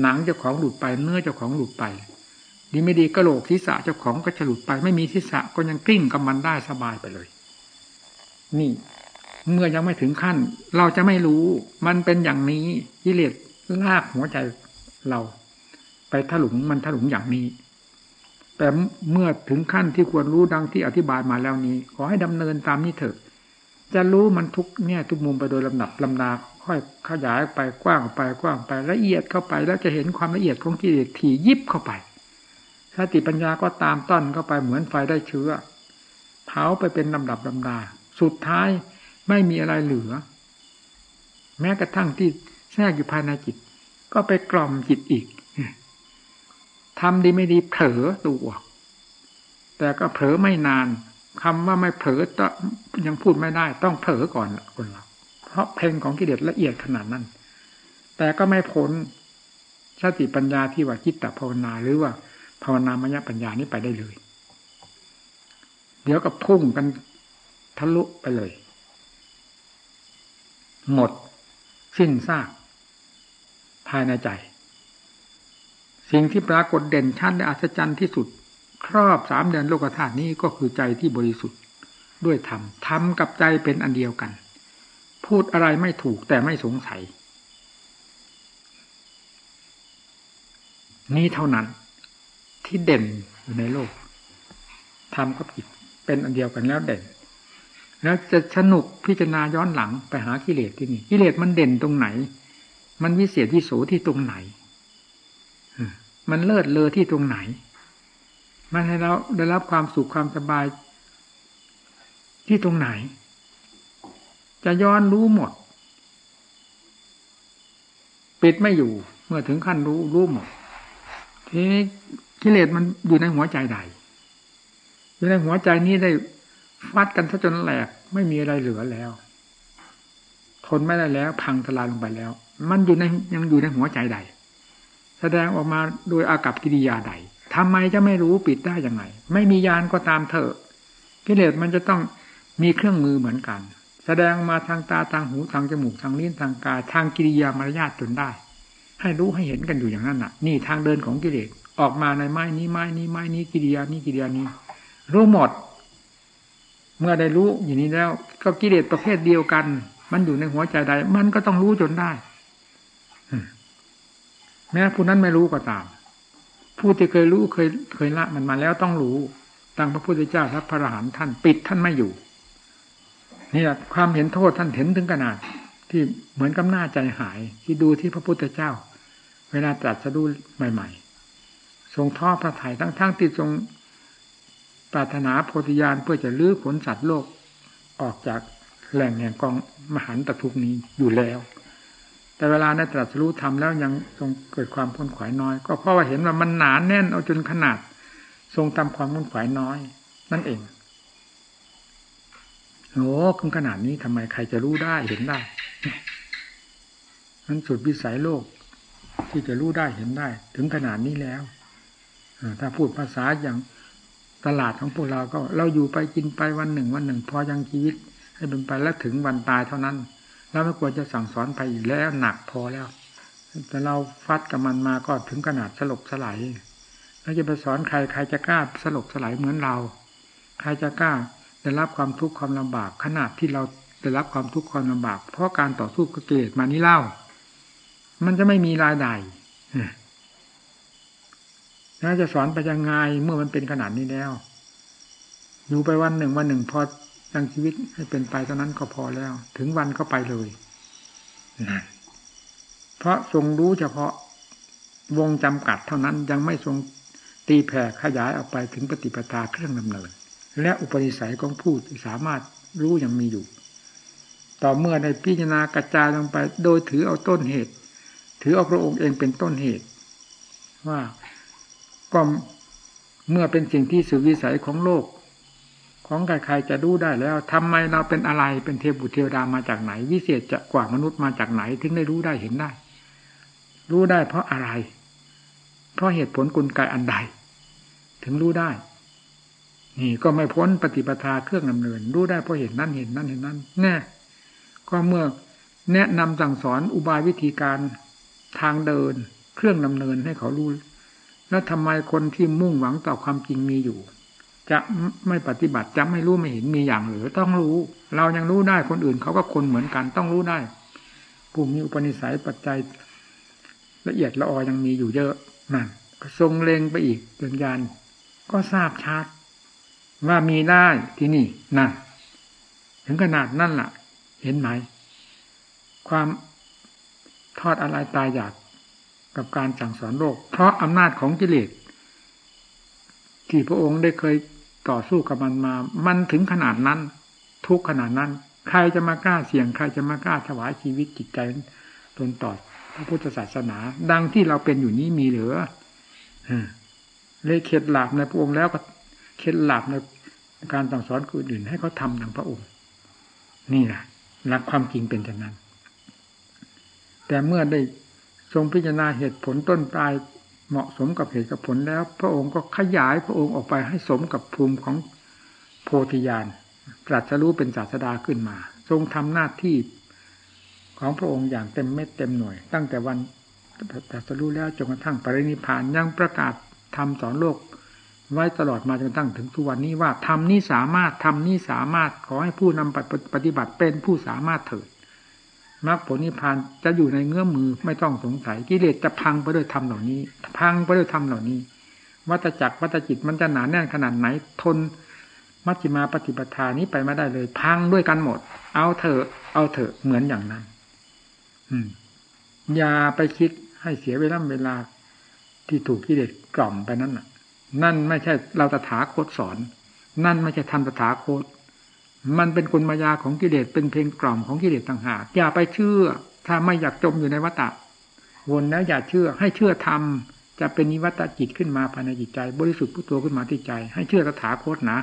หนังเจ้าของหลุดไป เนื้อเจ้าของหลุดไป ดีไม่ดีกระโหลกทิศะเจ้าของก็จะหลุดไป ไม่มีทิศะก็ยังกลิ้งกับมันได้สบายไปเลย นี่ เมื่อยังไม่ถึงขั้น เราจะไม่รู้ มันเป็นอย่างนี้กิเลสลากหัวใจเรา ไปถลุงมันถลุงอย่างนี้แต่เมื่อถึงขั้นที่ควรรู้ดังที่อธิบายมาแล้วนี้ ขอให้ดำเนินตามนี้เถอะ จะรู้มันทุกแง่ยทุกมุมไปโดยลำดับลำดาค่อยขยายไปกว้างไปกว้างไปละเอียดเข้าไป แล้วจะเห็นความละเอียดของกิเลสถี่ยิบเข้าไปสติปัญญาก็ตามต้นเข้าไปเหมือนไฟได้เชื้อเผาไปเป็นลำดับลำดา สุดท้ายไม่มีอะไรเหลือ แม้กระทั่งที่แทรกอยู่ภายในจิต ก็ไปกล่อมจิตอีกทำดีไม่ดีเผลอตัว แต่ก็เผลอไม่นาน คำว่าไม่เผลอยังพูดไม่ได้ ต้องเผลอก่อนคนเราเพราะเพลงของกิเลสละเอียดขนาดนั้น แต่ก็ไม่พ้นสติปัญญาที่ว่าจิตตภาวนาหรือว่า ภาวนามยปัญญานี้ไปได้เลย เดี๋ยวก็พุ่งกันทะลุไปเลย หมด สิ้นซากภายในใจ สิ่งที่ปรากฏเด่นชัดและอัศจรรย์ที่สุด ครอบสามเดือนโลกธาตุนี้ก็คือใจที่บริสุทธิ์ด้วยธรรมธรรมกับใจเป็นอันเดียวกัน พูดอะไรไม่ถูกแต่ไม่สงสัย นี่เท่านั้นที่เด่นอยู่ในโลกธรรมกับจิตเป็นอันเดียวกันแล้วเด่น แล้วจะสนุกพิจารณาย้อนหลังไปหากิเลสที่นี่กิเลสมันเด่นตรงไหน มันวิเศษที่โสที่ตรงไหน มันเลิศเลอที่ตรงไหน มันให้เราได้รับความสุขความสบายที่ตรงไหน จะย้อนรู้หมด ปิดไม่อยู่ เมื่อถึงขั้นรู้รู้หมด ทีนี้กิเลสมันอยู่ในหัวใจใด อยู่ในหัวใจนี้ได้ฟัดกันซะจนแหลก ไม่มีอะไรเหลือแล้ว ทนไม่ได้แล้ว พังทลายลงไปแล้ว มันอยู่ในยังอยู่ในหัวใจใด แสดงออกมาโดยอากับกิริยาใด ทำไมจะไม่รู้ปิดได้ยังไง ไม่มียานก็ตามเถอะกิเลสมันจะต้องมีเครื่องมือเหมือนกัน แสดงมาทางตาทางหูทางจมูกทางลิ้นทางกายทางกิริยามารยาทจนได้ ให้รู้ให้เห็นกันอยู่อย่างนั้นน่ะ นี่ทางเดินของกิเลสออกมาในไม้นี้ไม้นี้ไม้นี้กิริยานี้กิริยานี้ รู้หมด เมื่อได้รู้อย่างนี้แล้ว ก็กิเลสประเภทเดียวกัน มันอยู่ในหัวใจใด มันก็ต้องรู้จนได้แม้ผู้นั้นไม่รู้ก็ตาม ผู้ที่เคยรู้เคยเคยละมันมาแล้วต้องรู้ตั้งพระพุทธเจ้าและพระอรหันต์ท่านปิดท่านไม่อยู่นี่แหละความเห็นโทษท่านเห็นถึงขนาด ที่เหมือนกับหน้าใจหาย ที่ดูที่พระพุทธเจ้า เวลาตรัสรู้ใหม่ ๆ ทรงท่อพระไถ่ทั้งๆที่ทรงปรารถนาโพธิญาณเพื่อจะลื้อขนสัตว์โลกออกจากแหล่งแห่งกองมหันตทุกนี้อยู่แล้ว แต่เวลาในตรัสรู้ทำแล้วยังทรงเกิดความพ้นขวายน้อย ก็เพราะว่าเห็นว่ามันหนานแน่นเอาจนขนาด ทรงทำความพ้นขวายน้อย นั่นเองโอ้คึงขนาดนี้ทำไมใครจะรู้ได้เห็นได้มันสุดวิสัยโลก ที่จะรู้ได้เห็นได้ ถึงขนาดนี้แล้วถ้าพูดภาษาอย่างตลาดของพวกเราก็ เราอยู่ไปกินไปวันหนึ่ง วันหนึ่ง พอยังชีวิต ให้เป็นไปแล้วถึงวันตายเท่านั้น เราไม่ควรจะสั่งสอนไปอีกแล้วหนักพอแล้ว แต่เราฟัดกับมันมาก็ถึงขนาดสลบสลายเราจะไปสอนใครใครจะกล้าสลบสลายเหมือนเรา ใครจะกล้าได้รับความทุกข์ความลำบาก ขนาดที่เราได้รับความทุกข์ความลำบาก เพราะการต่อสู้กับเกศมานี้เล่า มันจะไม่มีรายใดแล้วจะสอนไปยังไงเมื่อมันเป็นขนาดนี้แล้วอยู่ไปวันหนึ่งวันหนึ่งพอ ยังชีวิตให้เป็นไปเท่านั้นก็พอแล้ว ถึงวันก็ไปเลยเพราะราะทรงรู้เฉพาะวงจำกัดเท่านั้นยังไม่ทรงตีแผ่ขยายออกไปถึงปฏิปทาเครื่องดำเนิน และอุปนิสัยของผู้สามารถรู้ยังมีอยู่ ต่อเมื่อในพิจารณากระจายลงไป โดยถือเอาต้นเหตุ ถือเอาพระองค์เองเป็นต้นเหตุ ว่าก็เมื่อเป็นสิ่งที่สุวิสัยของโลก ของใครๆจะรู้ได้แล้วทำไมเราเป็นอะไรเป็นเทพบุตรเทวดามาจากไหน วิเศษจะกว่ามนุษย์มาจากไหน ถึงได้รู้ได้เห็นได้ รู้ได้เพราะอะไร เพราะเหตุผลกลไกอันใด ถึงรู้ได้ นี่ก็ไม่พ้นปฏิปทาเครื่องดำเนิน รู้ได้เพราะเห็นนั่นเห็นนั่นเห็นนั่นแน่ก็เมื่อแนะนำสั่งสอนอุบายวิธีการทางเดิน เครื่องดำเนินให้เขารู้แล้วทำไมคนที่มุ่งหวังต่อความจริงมีอยู่ จะไม่ปฏิบัติจะไม่รู้ไม่เห็นมีอย่างหรือต้องรู้ เรายังรู้ได้คนอื่นเขาก็คนเหมือนกันต้องรู้ได้ผู้มีอุปนิสัยปัจจัยละเอียดละออยังมีอยู่เยอะนั่นก็ทรงเลงไปอีกเดือนยานก็ทราบชัดว่ามีได้ที่นี่นั่นถึงขนาดนั่นล่ะ เห็นไหม ความทอดอะไรตายอยากกับการสั่งสอนโลก เพราะอำนาจของกิเลสที่พระองค์ได้เคย ต่อสู้กับมันมา มันถึงขนาดนั้น ทุกขนาดนั้น ใครจะมากล้าเสี่ยงใครจะมากล้าถวายชีวิตจิตใจตนต่อพระพุทธศาสนา ดังที่เราเป็นอยู่นี้มีเหลือเลยเข็ดหลาบในพระองค์แล้วก็เข็ดหลาบในการสั่งสอนคนอื่นให้เขาทำดังพระองค์ นี่แหละหลักความจริงเป็นอย่างนั้น แต่เมื่อได้ทรงพิจารณาเหตุผลต้นปลาย เหมาะสมกับเหตุกับผลแล้ว พระองค์ก็ขยายพระองค์ออกไปให้สมกับภูมิของโพธิญาณตรัสรู้เป็นศาสดาขึ้นมา ทรงทำหน้าที่ของพระองค์อย่างเต็มเม็ดเต็มหน่วย ตั้งแต่วันตรัสรู้แล้วจนกระทั่งปรินิพานยังประกาศทำสอนโลก ไว้ตลอดมาจนกระทั่งถึงทุกวันนี้ว่าทำนี้สามารถทำนี้สามารถขอให้ผู้นำปฏิบัติเป็นผู้สามารถเถิด มรรคผลนิพพานจะอยู่ในเงื้อมือไม่ต้องสงสัยกิเลสจะพังไปด้วยธรรมเหล่านี้ พังไปด้วยธรรมเหล่านี้ วัตจักรวัตจิตมันจะหนาแน่นขนาดไหนทนมัชฌิมาปฏิปทานี้ไปไม่ได้เลย พังด้วยกันหมด เอาเถอะเอาเถอะเหมือนอย่างนั้น อืมอย่าไปคิดให้เสียเวลาเวลาที่ถูกกิเลสกล่อมไปนั่นน่ะ นั่นไม่ใช่เราตถาคตสอน นั่นไม่ใช่ธรรมตถาคต มันเป็นกลมายาของกิเลสเป็นเพลงกล่อมของกิเลสต่างหากอย่าไปเชื่อ ถ้าไม่อยากจมอยู่ในวัฏะวนแล้วอย่าเชื่อ ให้เชื่อธรรมจะเป็นนิวัตจิตขึ้นมาภายในจิตใจ บริสุทธิ์พุทโธขึ้นมาที่ใจ ให้เชื่อตถาคตนะ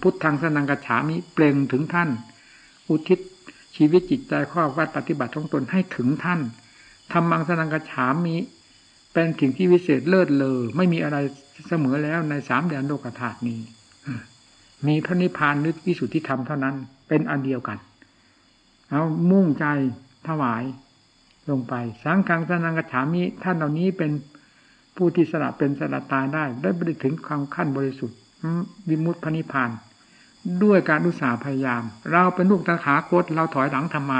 พุทธังสนังกัจฉามิเปล่งถึงท่าน อุทิศชีวิตจิตใจข้อวัดปฏิบัติของตนให้ถึงท่านธรรมังสนังกัจฉามิเป็นสิ่งที่วิเศษเลิศเลอไม่มีอะไรเสมอแล้วในสามแดนโลกธาตุนี้ มีพระนิพพานนึกวิสุทธิธรรมเท่านั้น เป็นอันเดียวกัน เอามุ่งใจถวายลงไป สังฆังสนังกฉามิท่านเหล่านี้เป็นผู้ที่สละเป็นสละตายได้ ได้ไปถึงความขั้นบริสุทธิ์วิมุตติพระนิพพาน ด้วยการอุตสาห์พยายาม เราเป็นลูกตาขาโคตเราถอยหลังทำไม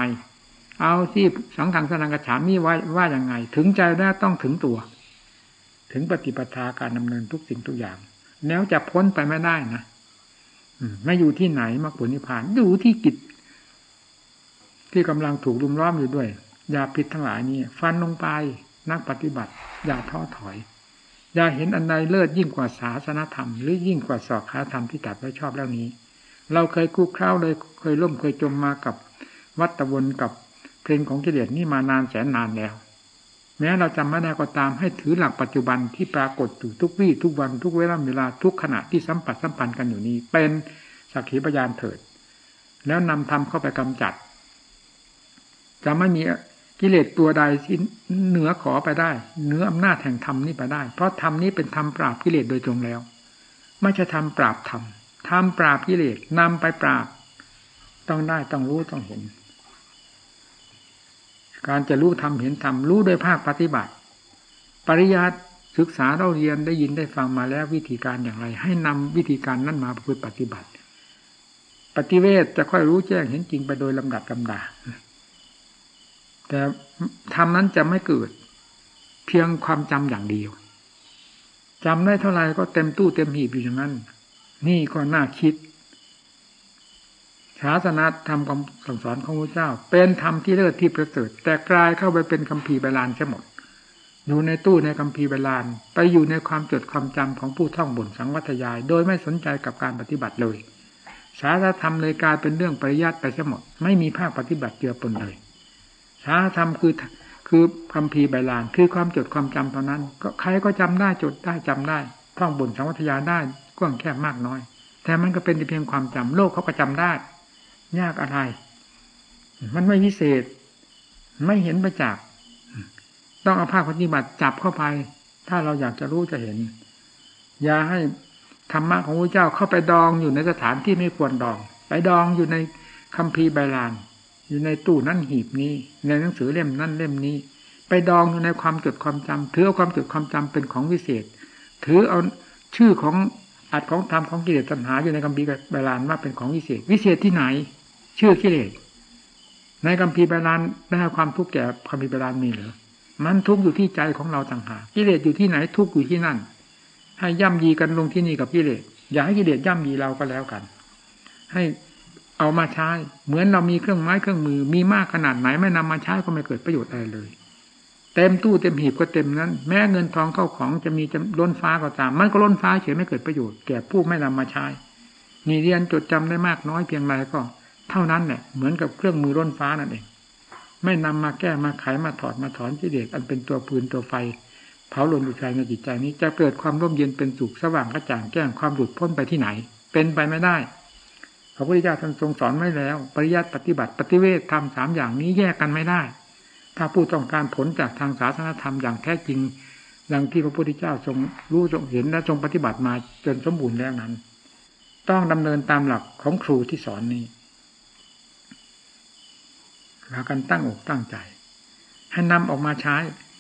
เอาที่สังฆังสนังกฉามิว่าว่าอย่างไง ถึงใจแล้ต้องถึงตัว ถึงปฏิปทาการดำเนินทุกสิ่งทุกอย่าง แล้วจะพ้นไปไม่ได้นะ ไม่อยู่ที่ไหนมรรคผลนิพพานอยู่ที่กิจที่กำลังถูกลุมล้อมอยู่ด้วยยาพิษทั้งหลายนี่ฟันลงไปนักปฏิบัติ อย่าท้อถอย อย่าเห็นอันใดเลิศยิ่งกว่าศาสนธรรม หรือยิ่งกว่าสอกขาธรรมที่ตัดไว้ชอบแล้วนี้ เราเคยคู่คราวเลยเคยล่มเคยจมมากับวัตวนกับเพลงของกิเลสนี่มานานแสนนานแล้ว แม้เราจำไม่ได้ก็ตามให้ถือหลักปัจจุบันที่ปรากฏอยู่ทุกวี่ทุกวันทุกเวลาเวลาทุกขณะที่สัมผัสสัมพันธ์กันอยู่นี้ เป็นสักขีพยานเถิด แล้วนำธรรมเข้าไปกำจัด จะไม่มีกิเลสตัวใดที่เหนือขอไปได้เหนืออำนาจแห่งธรรมนี้ไปได้ เพราะธรรมนี้เป็นธรรมปราบกิเลสโดยตรงแล้ว ไม่ใช่ธรรมปราบธรรมธรรมปราบกิเลสนำไปปราบ ต้องได้ต้องรู้ต้องเห็น การจะรู้ทำเห็นทำรู้โดยภาคปฏิบัติ ปริยัติศึกษาเราเรียนได้ยินได้ฟังมาแล้ววิธีการอย่างไร ให้นำวิธีการนั้นมาพูดปฏิบัติ ปฏิเวทจะค่อยรู้แจ้งเห็นจริงไปโดยลำดับลำดาแต่ทำนั้นจะไม่เกิด เพียงความจำอย่างเดียวจำได้เท่าไหร่ก็เต็มตู้เต็มหีบอยู่อย่างนั้น นี่ก็น่าคิด ศาสนาธรรมคำสั่งสอนของพระเจ้า เป็นธรรมที่เลิศที่ประเสริฐแต่กลายเข้าไปเป็นคำพีใบลานใช่หมด อยู่ในตู้ในคำพีใบลาน ไปอยู่ในความจดความจำของผู้ท่องบนสังวัตยาย โดยไม่สนใจกับการปฏิบัติเลยศาสนาธรรมเลยกลายเป็นเรื่องปริยัติไปใช่หมด ไม่มีภาคปฏิบัติเจือปนเลยศาสนาธรรมคือคือคำพีใบลาน คือความจดความจำเท่านั้น ก็ใครก็จำได้จดได้จำได้ท่องบนสังวัตยายได้กว้างแคบมากน้อย แต่มันก็เป็นเพียงความจำโลกเขาก็จำได้ ยากอะไร มันไม่พิเศษ ไม่เห็นประจักษ์ต้องเอาภาคปฏิบัติจับเข้าไป ถ้าเราอยากจะรู้จะเห็น อย่าให้ธรรมะของพระเจ้าเข้าไปดองอยู่ในสถานที่ไม่ควรดอง ไปดองอยู่ในคัมภีร์ใบลาน อยู่ในตู้นั่นหีบนี้ ในหนังสือเล่มนั่นเล่มนี้ ไปดองอยู่ในความจดความจำถือเอาความจดความจำเป็นของวิเศษ ถือเอาชื่อของอรรถของธรรมของกิเลสตัณหาอยู่ในคัมภีร์ใบลานว่าเป็นของวิเศษ วิเศษที่ไหน ชื่อกิเลสในคัมภีร์ใบลานได้ความทุกข์แก่คัมภีร์ใบลานมีหรือมันทุกข์อยู่ที่ใจของเราต่างหากกิเลสอยู่ที่ไหนทุกข์อยู่ที่นั่น ให้ย่ำยีกันลงที่นี่กับกิเลสอย่าให้กิเลสย่ำยีเราก็แล้วกัน ให้เอามาใช้เหมือนเรามีเครื่องไม้เครื่องมือ มีมากขนาดไหนไม่นำมาใช้ก็ไม่เกิดประโยชน์อะไรเลย เต็มตู้เต็มหีบก็เต็มนั้น แม้เงินทองเข้าของจะมีจะล้นฟ้าก็ตาม มันก็ล้นฟ้าเฉยไม่เกิดประโยชน์แก่ผู้ไม่นำมาใช้มีเรียนจดจำได้มากน้อยเพียงไรก็ เท่านั้นเนี่ยเหมือนกับเครื่องมือร่นฟ้านั่นเอง ไม่นำมาแก้มาไขมาถอดมาถอนที่เด็กอันเป็นตัวปืนตัวไฟ เผาลนดุใจในจิตใจนี้ จะเกิดความร่มเย็นเป็นสุขสว่างกระจ่างแจ้งความหลุดพ้นไปที่ไหน เป็นไปไม่ได้พระพุทธเจ้าท่านทรงสอนไว้แล้ว ปริยัติปฏิบัติปฏิเวททำสามอย่างนี้แยกกันไม่ได้ ถ้าผู้ต้องการผลจากทางศาสนธรรมอย่างแท้จริงดังที่พระพุทธเจ้าทรงรู้ทรงเห็นและทรงปฏิบัติมาจนสมบูรณ์แล้วนั้น ต้องดำเนินตามหลักของครูที่สอนนี้ พากันตั้งอกตั้งใจ ให้นำออกมาใช้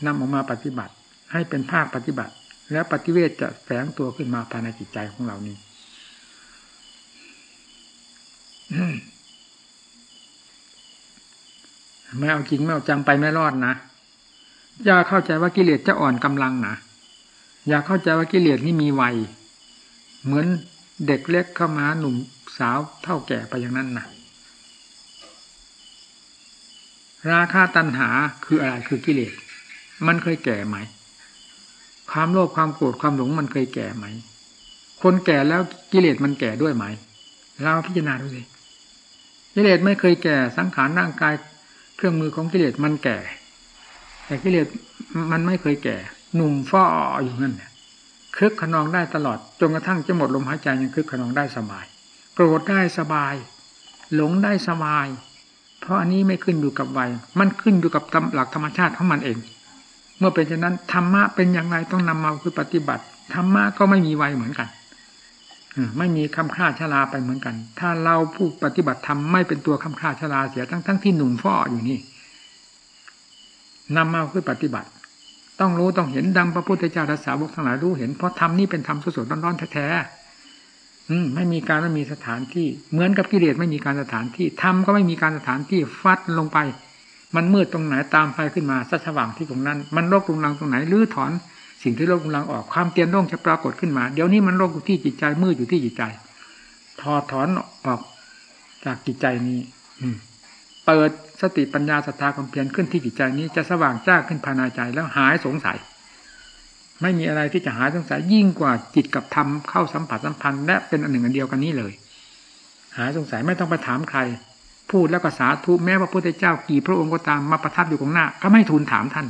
นำออกมาปฏิบัติ ให้เป็นภาคปฏิบัติ แล้วปฏิเวทจะแฝงตัวขึ้นมาภายในจิตใจของเรานี้ไม่เอาจริงไม่เอาจังไปไม่รอดนะอย่าเข้าใจว่ากิเลสจะอ่อนกำลังนะอย่าเข้าใจว่ากิเลสนี่มีวัย เหมือนเด็กเล็กเข้ามาหนุ่มสาวเท่าแก่ไปอย่างนั้นนะ ราคาตัณหาคืออะไรคือกิเลส มันเคยแก่ไหม ความโลภความโกรธความหลงมันเคยแก่ไหม คนแก่แล้วกิเลสมันแก่ด้วยไหม เราพิจารณาดูสิกิเลสไม่เคยแก่สังขารร่างกายเครื่องมือของกิเลสมันแก่ แต่กิเลสมันไม่เคยแก่ หนุ่มฟ้ออยู่นั่นเนี่ยคึกขนองได้ตลอดจนกระทั่งจะหมดลมหายใจยังคึกขนองได้สบาย โกรธได้สบาย หลงได้สบาย เพราะอันนี้ไม่ขึ้นอยู่กับวัย มันขึ้นอยู่กับหลักธรรมชาติของมันเอง เมื่อเป็นเช่นนั้นธรรมะเป็นอย่างไรต้องนำมาคือปฏิบัติธรรมะก็ไม่มีวัยเหมือนกันไม่มีคำค่าชราไปเหมือนกัน ถ้าเราผู้ปฏิบัติธรรมไม่เป็นตัวคำค่าชราเสียทั้งทั้งที่หนุ่มฟ้ออยู่นี่นำมาคือปฏิบัติ ต้องรู้ต้องเห็นดังพระพุทธเจ้าทศสาวกทั้งหลายรู้เห็นเพราะธรรมนี่เป็นธรรมสดๆร้อนๆแท้ๆ อืไม่มีการไม่มีสถานที่ เหมือนกับกิเลสไม่มีการสถานที่ทำก็ไม่มีการสถานที่ฟัดลงไป มันมืดตรงไหนตามไฟขึ้นมาสัสว่างที่ตรงนั้น มันโรคตรงลังตรงไหนลื้อถอนสิ่งที่โรคตรงลังออกความเตียนโล่งจะปรากฏขึ้นมา เดี๋ยวนี้มันโรคอยู่ที่จิตใจมืดอยู่ที่จิตใจ ถอดถอนออกจากจิตใจนี้ อืมเปิดสติปัญญาศรัทธาความเพียรขึ้นที่จิตใจนี้จะสว่างจ้าขึ้นภายในใจแล้วหายสงสัย ไม่มีอะไรที่จะหาสงสัยยิ่งกว่าจิตกับธรรมเข้าสัมผัสสัมพันธ์และเป็นอันหนึ่งอันเดียวกันนี้เลย หาสงสัยไม่ต้องไปถามใคร พูดแล้วก็สาธุแม้ว่าพระพุทธเจ้ากี่พระองค์ก็ตามมาประทับอยู่ตรงหน้า ก็ไม่ทูลถามท่าน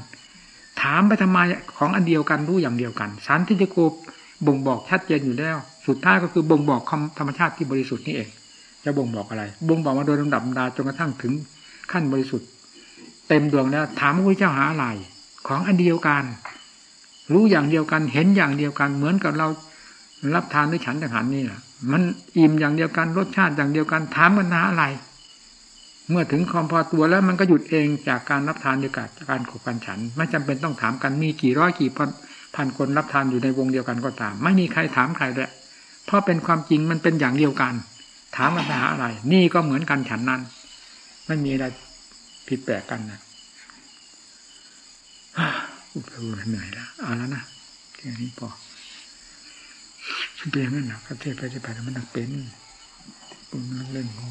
ถามไปทำไมของอันเดียวกันรู้อย่างเดียวกันสันทิฏฐิโกบ่งบอกชัดเจนอยู่แล้ว สุดท้ายก็คือบ่งบอกคธรรมชาติที่บริสุทธิ์นี่เอง จะบ่งบอกอะไร บ่งบอกมาโดยลำดับดาจนกระทั่งถึงขั้นบริสุทธิ์ เต็มดวงแล้วถามพระพุทธเจ้าหาอะไรของอันเดียวกัน รู้อย่างเดียวกัน เห็นอย่างเดียวกัน เหมือนกับเรารับทานด้วยฉันจังหันนี่แหละมันอิ่มอย่างเดียวกันรสชาติอย่างเดียวกันถามกันนาอะไร เมื่อถึงความพอตัวแล้วมันก็หยุดเองจากการรับทานด้วยกันจากการขบกันฉัน ไม่จำเป็นต้องถามกันมีกี่ร้อยกี่พันพันคนรับทานอยู่ในวงเดียวกันก็ตาม ไม่มีใครถามใครเลยเพราะเป็นความจริงมันเป็นอย่างเดียวกัน ถามกันหาอะไร นี่ก็เหมือนกันฉันนั้น ไม่มีอะไรผิดแปลกกันนะ อุปโภเหนื่อยแล้วเอาแล้วนะแค่นี้พอเป็นอย่างนั้นนะประเทศไปจะไปมันนักเป็นปุ่มนักเล่นพอ